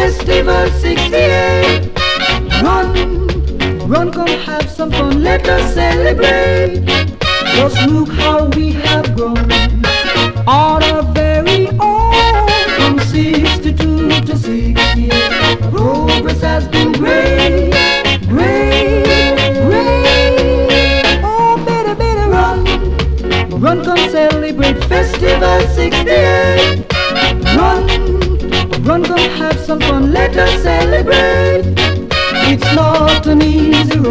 Festival 68. Run, run, come have some fun, let us celebrate. Just look how we have grown. All our very own, from 62 to '68, Progress has been great, great, great. Oh, better, better run. Run, come celebrate Festival 68. Let us celebrate. It's not an easy road,